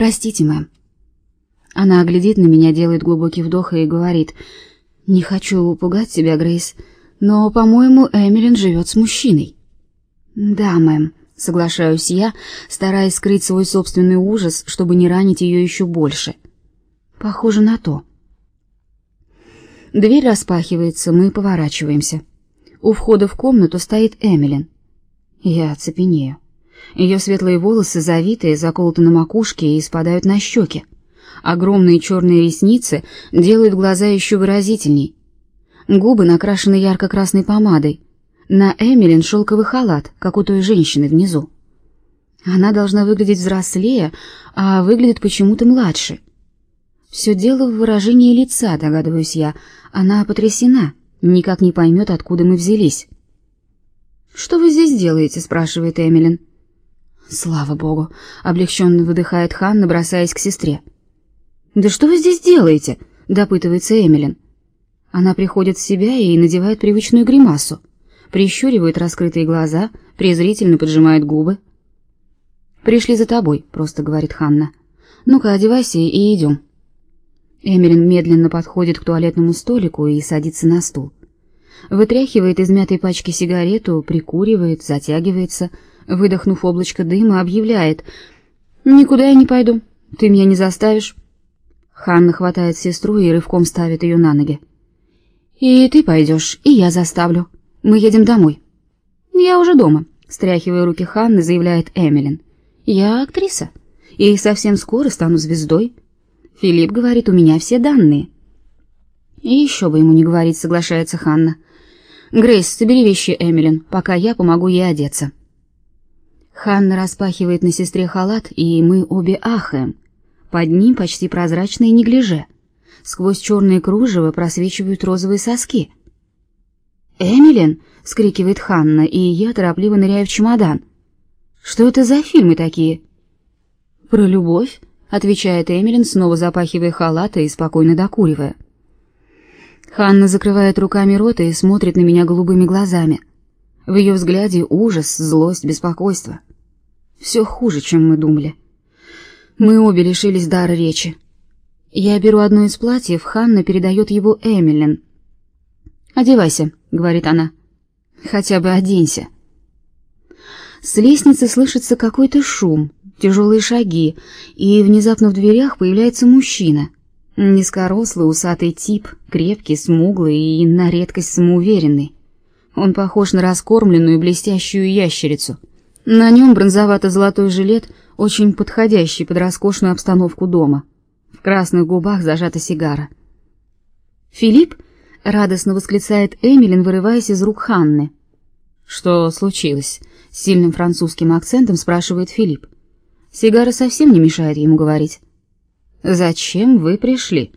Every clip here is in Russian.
Простите, мэм. Она глядит на меня, делает глубокий вдох и говорит: "Не хочу пугать тебя, Грейс, но, по-моему, Эмилин живет с мужчиной". "Да, мэм", соглашаюсь я, стараясь скрыть свой собственный ужас, чтобы не ранить ее еще больше. Похоже на то. Дверь распахивается, мы поворачиваемся. У входа в комнату стоит Эмилин. Я оцепенею. Ее светлые волосы завитые, заколоты на макушке и спадают на щеки. Огромные черные ресницы делают глаза еще выразительней. Губы накрашены ярко-красной помадой. На Эмилин шелковый халат, как у той женщины внизу. Она должна выглядеть взрослее, а выглядит почему-то младше. Все дело в выражении лица, догадываюсь я. Она потрясена, никак не поймет, откуда мы взялись. «Что вы здесь делаете?» — спрашивает Эмилин. «Слава богу!» — облегченно выдыхает Ханна, бросаясь к сестре. «Да что вы здесь делаете?» — допытывается Эмилин. Она приходит в себя и надевает привычную гримасу, прищуривает раскрытые глаза, презрительно поджимает губы. «Пришли за тобой», — просто говорит Ханна. «Ну-ка, одевайся и идем». Эмилин медленно подходит к туалетному столику и садится на стул. Вытряхивает из мятой пачки сигарету, прикуривает, затягивается, выдохнув облачко дыма, объявляет: "Никуда я не пойду. Ты меня не заставишь". Ханна хватает сестру и рывком ставит ее на ноги. "И ты пойдешь, и я заставлю. Мы едем домой". "Я уже дома", стряхивая руки Ханны, заявляет Эмилин. "Я актриса и совсем скоро стану звездой". Филипп говорит, у меня все данные. И еще бы ему не говорить, соглашается Ханна. Грейс, собери вещи Эмилин, пока я помогу ей одеться. Ханна распахивает на сестре халат, и мы обе ахаем. Под ним почти прозрачные неглиже. Сквозь черные кружево просвечивают розовые соски. «Эмилин!» — скрикивает Ханна, и я торопливо ныряю в чемодан. «Что это за фильмы такие?» «Про любовь?» отвечает Эмилин, снова запахивая халат и спокойно докуривая. Ханна закрывает руками рот и смотрит на меня голубыми глазами. В ее взгляде ужас, злость, беспокойство. Все хуже, чем мы думали. Мы обе лишились дара речи. Я беру одно из платьев, Ханна передает его Эмилин. «Одевайся», — говорит она. «Хотя бы оденься». С лестницы слышится какой-то шум, тяжелые шаги, и внезапно в дверях появляется мужчина. Низкорослый, усатый тип, крепкий, смуглый и на редкость самоуверенный. Он похож на раскормленную блестящую ящерицу. На нем бронзовато-золотой жилет, очень подходящий под роскошную обстановку дома. В красных губах зажата сигара. «Филипп?» — радостно восклицает Эмилин, вырываясь из рук Ханны. «Что случилось?» — с сильным французским акцентом спрашивает Филипп. Сигара совсем не мешает ему говорить. «Зачем вы пришли?»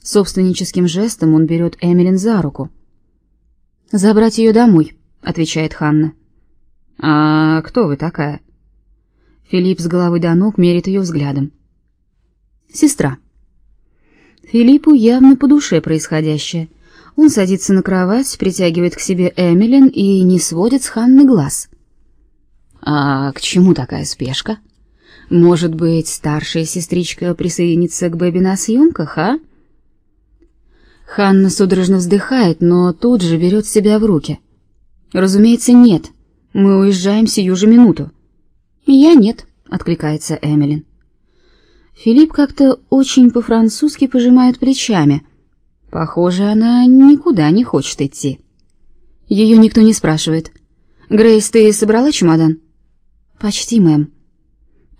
Собственническим жестом он берет Эмилин за руку. «Забрать ее домой», — отвечает Ханна. «А кто вы такая?» Филипп с головы до ног мерит ее взглядом. «Сестра». Филиппу явно по душе происходящее. Он садится на кровать, притягивает к себе Эмилин и не сводит с Ханны глаз. «А к чему такая спешка?» Может быть, старшая сестричка присоединится к Бэби на съемках, а? Ханна судорожно вздыхает, но тут же берет себя в руки. Разумеется, нет. Мы уезжаем сию же минуту. Я нет, откликается Эмилин. Филипп как-то очень по-французски пожимает плечами. Похоже, она никуда не хочет идти. Ее никто не спрашивает. Грейс, ты собрала чемодан? Почти, мэм.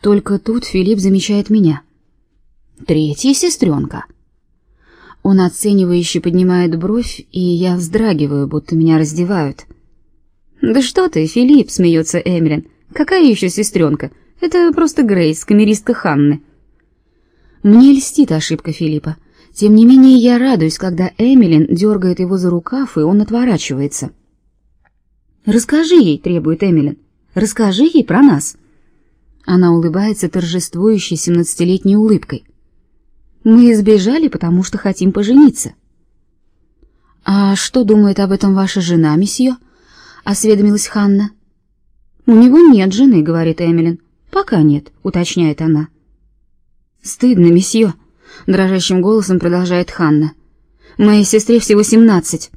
Только тут Филипп замечает меня. Третья сестренка. Он оценивающе поднимает бровь, и я вздрагиваю, будто меня раздевают. «Да что ты, Филипп!» — смеется Эмилин. «Какая еще сестренка? Это просто Грейс, камеристка Ханны». Мне льстит ошибка Филиппа. Тем не менее, я радуюсь, когда Эмилин дергает его за рукав, и он отворачивается. «Расскажи ей», — требует Эмилин. «Расскажи ей про нас». Она улыбается торжествующей семнадцатилетней улыбкой. Мы избежали, потому что хотим пожениться. А что думает об этом ваша жена, месье? Осведомилась Ханна. У него нет жены, говорит Эмилин. Пока нет, уточняет она. Стыдно, месье, дрожащим голосом продолжает Ханна. Моей сестре всего семнадцать.